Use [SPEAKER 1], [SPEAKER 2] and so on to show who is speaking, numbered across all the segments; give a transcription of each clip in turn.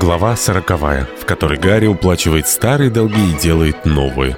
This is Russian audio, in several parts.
[SPEAKER 1] Глава сороковая, в которой Гарри уплачивает старые долги и делает новые.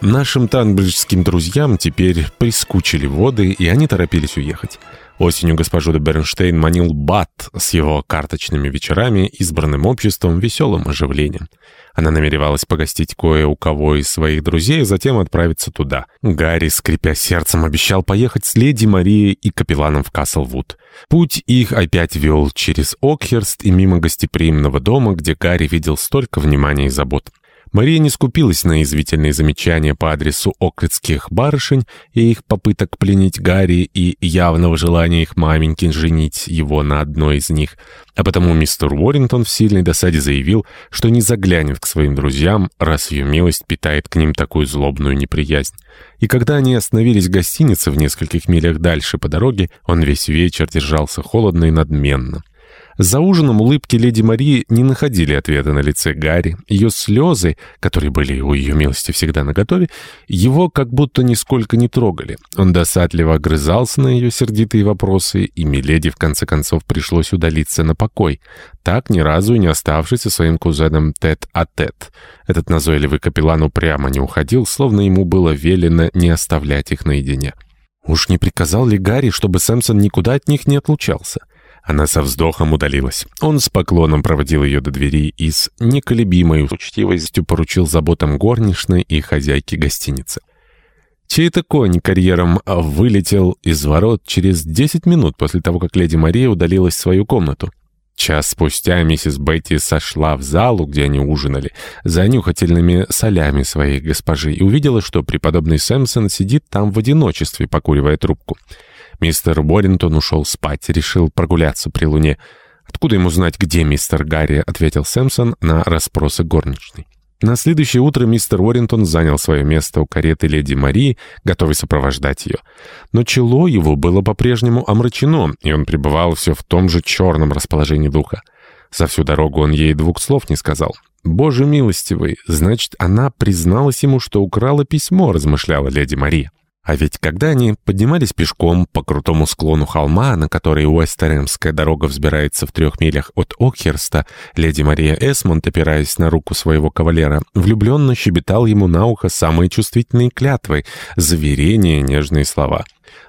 [SPEAKER 1] Нашим танбриджским друзьям теперь прискучили воды, и они торопились уехать. Осенью госпожу де Бернштейн манил Бат с его карточными вечерами, избранным обществом, веселым оживлением. Она намеревалась погостить кое у кого из своих друзей, а затем отправиться туда. Гарри, скрипя сердцем, обещал поехать с леди Марией и капелланом в Каслвуд. Путь их опять вел через Окхерст и мимо гостеприимного дома, где Гарри видел столько внимания и забот. Мария не скупилась на извительные замечания по адресу окритских барышень и их попыток пленить Гарри и явного желания их маменьки женить его на одной из них, а потому мистер Уоррингтон в сильной досаде заявил, что не заглянет к своим друзьям, раз ее милость питает к ним такую злобную неприязнь. И когда они остановились в гостинице в нескольких милях дальше по дороге, он весь вечер держался холодно и надменно. За ужином улыбки леди Марии не находили ответа на лице Гарри. Ее слезы, которые были у ее милости всегда наготове, его как будто нисколько не трогали. Он досадливо огрызался на ее сердитые вопросы, и Миледи в конце концов пришлось удалиться на покой, так ни разу и не оставшись со своим кузеном тет-а-тет. Этот назойливый капеллан упрямо не уходил, словно ему было велено не оставлять их наедине. Уж не приказал ли Гарри, чтобы Сэмсон никуда от них не отлучался? Она со вздохом удалилась. Он с поклоном проводил ее до двери и с неколебимой учтивостью поручил заботам горничной и хозяйки гостиницы. Чей-то конь карьером вылетел из ворот через 10 минут после того, как леди Мария удалилась в свою комнату. Час спустя миссис Бетти сошла в залу, где они ужинали, за нюхательными солями своей госпожи и увидела, что преподобный Сэмпсон сидит там в одиночестве, покуривая трубку. Мистер Боринтон ушел спать, решил прогуляться при луне. «Откуда ему знать, где мистер Гарри?» — ответил Сэмпсон на расспросы горничной. На следующее утро мистер Уоррентон занял свое место у кареты леди Марии, готовый сопровождать ее. Но чело его было по-прежнему омрачено, и он пребывал все в том же черном расположении духа. За всю дорогу он ей двух слов не сказал. «Боже милостивый, значит, она призналась ему, что украла письмо», — размышляла леди Мария. А ведь когда они поднимались пешком по крутому склону холма, на который Уэстеремская дорога взбирается в трех милях от Окхерста, леди Мария Эсмонд, опираясь на руку своего кавалера, влюбленно щебетал ему на ухо самые чувствительные клятвы, заверения, нежные слова.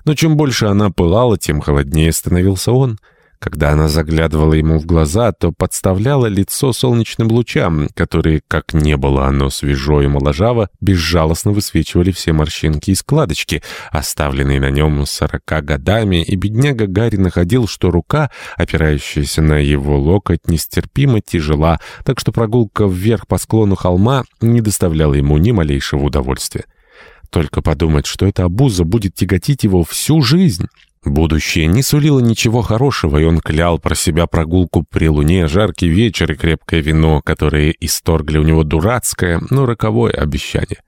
[SPEAKER 1] Но чем больше она пылала, тем холоднее становился он — когда она заглядывала ему в глаза, то подставляла лицо солнечным лучам, которые, как не было оно свежо и моложаво, безжалостно высвечивали все морщинки и складочки, оставленные на нем сорока годами, и бедняга Гарри находил, что рука, опирающаяся на его локоть, нестерпимо тяжела, так что прогулка вверх по склону холма не доставляла ему ни малейшего удовольствия. Только подумать, что эта обуза будет тяготить его всю жизнь. Будущее не сулило ничего хорошего, и он клял про себя прогулку при луне, жаркий вечер и крепкое вино, которые исторгли у него дурацкое, но роковое обещание.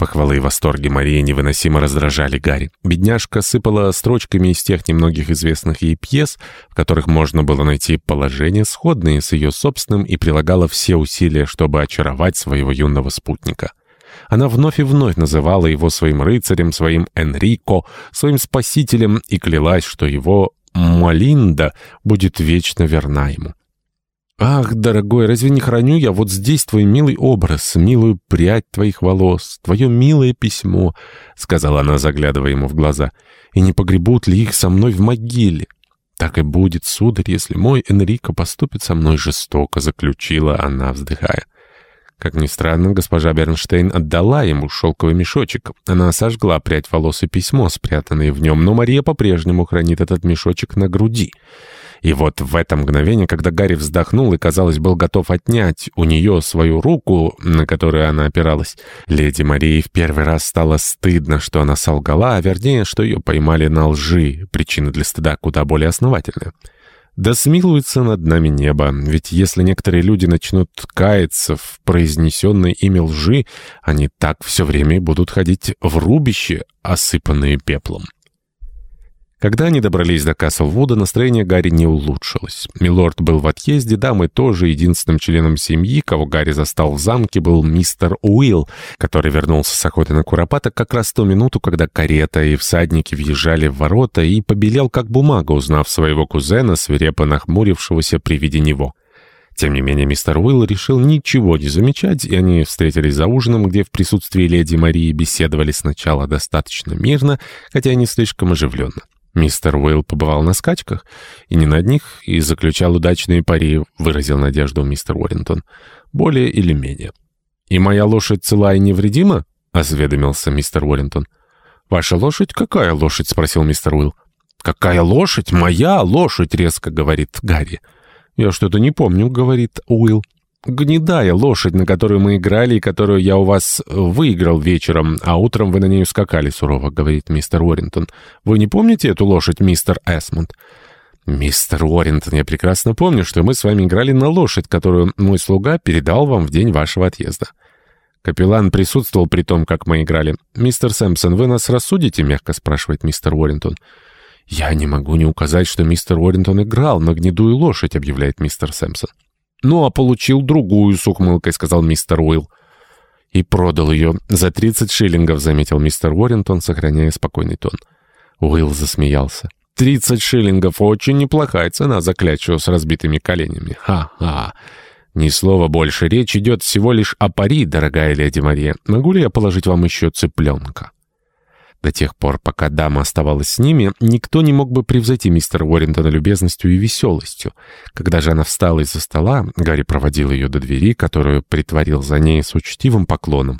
[SPEAKER 1] Похвалы и восторги Марии невыносимо раздражали Гарри. Бедняжка сыпала строчками из тех немногих известных ей пьес, в которых можно было найти положения, сходные с ее собственным, и прилагала все усилия, чтобы очаровать своего юного спутника. Она вновь и вновь называла его своим рыцарем, своим Энрико, своим спасителем и клялась, что его Малинда будет вечно верна ему. «Ах, дорогой, разве не храню я вот здесь твой милый образ, милую прядь твоих волос, твое милое письмо?» — сказала она, заглядывая ему в глаза. «И не погребут ли их со мной в могиле?» «Так и будет, сударь, если мой Энрико поступит со мной жестоко», — заключила она, вздыхая. Как ни странно, госпожа Бернштейн отдала ему шелковый мешочек. Она сожгла прядь волос и письмо, спрятанное в нем, но Мария по-прежнему хранит этот мешочек на груди. И вот в это мгновение, когда Гарри вздохнул и, казалось, был готов отнять у нее свою руку, на которую она опиралась, леди Марии в первый раз стало стыдно, что она солгала, а вернее, что ее поймали на лжи, причина для стыда куда более основательная. Да смилуется над нами небо, ведь если некоторые люди начнут каяться в произнесенной ими лжи, они так все время будут ходить в рубище, осыпанные пеплом. Когда они добрались до Каслвуда, настроение Гарри не улучшилось. Милорд был в отъезде, дамы тоже единственным членом семьи, кого Гарри застал в замке, был мистер Уилл, который вернулся с охоты на куропаток как раз в ту минуту, когда карета и всадники въезжали в ворота, и побелел как бумага, узнав своего кузена, свирепо нахмурившегося при виде него. Тем не менее, мистер Уилл решил ничего не замечать, и они встретились за ужином, где в присутствии леди Марии беседовали сначала достаточно мирно, хотя и не слишком оживленно. Мистер Уилл побывал на скачках, и не на одних, и заключал удачные пари, выразил надежду мистер Уоррингтон. Более или менее. «И моя лошадь цела и невредима?» — осведомился мистер Уоррингтон. «Ваша лошадь? Какая лошадь?» — спросил мистер Уилл. «Какая лошадь? Моя лошадь!» — резко говорит Гарри. «Я что-то не помню», — говорит Уилл гнедая лошадь, на которую мы играли и которую я у вас выиграл вечером, а утром вы на ней скакали сурово», — говорит мистер Уоррингтон. «Вы не помните эту лошадь, мистер Эсмонд?» «Мистер Уоррингтон, я прекрасно помню, что мы с вами играли на лошадь, которую мой слуга передал вам в день вашего отъезда». Капеллан присутствовал при том, как мы играли. «Мистер Сэмпсон, вы нас рассудите?» — мягко спрашивает мистер Уоррингтон. «Я не могу не указать, что мистер Уоррингтон играл на гнедую лошадь», — объявляет мистер Сэмпсон. «Ну, а получил другую с ухмылкой», — сказал мистер Уилл. «И продал ее за тридцать шиллингов», — заметил мистер Уоррентон, сохраняя спокойный тон. Уилл засмеялся. «Тридцать шиллингов — очень неплохая цена за клячу с разбитыми коленями. Ха-ха! Ни слова больше. Речь идет всего лишь о пари, дорогая леди Мария. Могу ли я положить вам еще цыпленка?» До тех пор, пока дама оставалась с ними, никто не мог бы превзойти мистера Уоррентона любезностью и веселостью. Когда же она встала из-за стола, Гарри проводил ее до двери, которую притворил за ней с учтивым поклоном.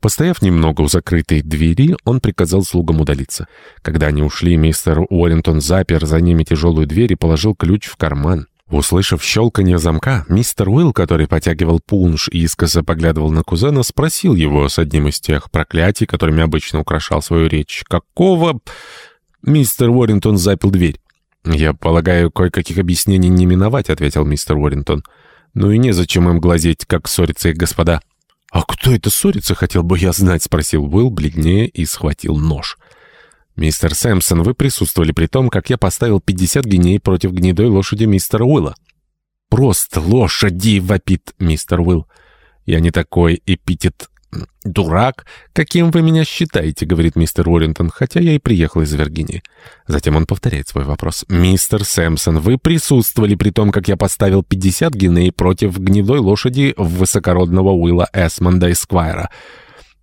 [SPEAKER 1] Постояв немного у закрытой двери, он приказал слугам удалиться. Когда они ушли, мистер Уоррентон запер за ними тяжелую дверь и положил ключ в карман. Услышав щелканье замка, мистер Уилл, который потягивал пунш и искоса поглядывал на кузена, спросил его с одним из тех проклятий, которыми обычно украшал свою речь. «Какого...» Мистер Уоррингтон запил дверь. «Я полагаю, кое-каких объяснений не миновать», — ответил мистер Уоррингтон. «Ну и незачем им глазеть, как ссорятся их господа». «А кто это ссорится, хотел бы я знать?» — спросил Уилл, бледнее, и схватил нож. «Мистер Сэмпсон, вы присутствовали при том, как я поставил 50 геней против гнедой лошади мистера Уилла». «Просто лошади!» — вопит мистер Уилл. «Я не такой эпитет «Дурак? Каким вы меня считаете?» — говорит мистер Уоррингтон, хотя я и приехал из Виргинии. Затем он повторяет свой вопрос. «Мистер Сэмпсон, вы присутствовали при том, как я поставил 50 геней против гнедой лошади высокородного Уилла Эсмонда Эсквайра?»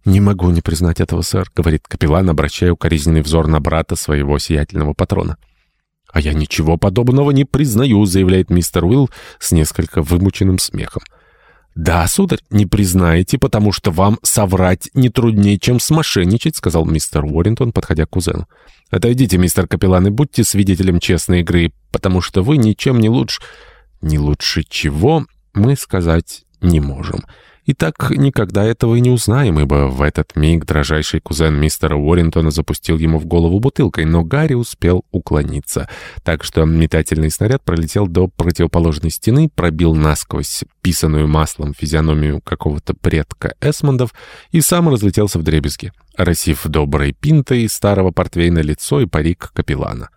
[SPEAKER 1] «Не могу не признать этого, сэр», — говорит капеллан, обращая укоризненный взор на брата своего сиятельного патрона. «А я ничего подобного не признаю», — заявляет мистер Уилл с несколько вымученным смехом. «Да, сударь, не признаете, потому что вам соврать не труднее, чем смошенничать», — сказал мистер Уоррингтон, подходя к кузену. «Отойдите, мистер капеллан, и будьте свидетелем честной игры, потому что вы ничем не лучше...» «Не лучше чего, мы сказать не можем». И так никогда этого и не узнаем, ибо в этот миг дрожайший кузен мистера Уоррентона запустил ему в голову бутылкой, но Гарри успел уклониться. Так что метательный снаряд пролетел до противоположной стены, пробил насквозь писаную маслом физиономию какого-то предка Эсмондов и сам разлетелся в дребезги, росив доброй пинтой старого портвейна лицо и парик капеллана.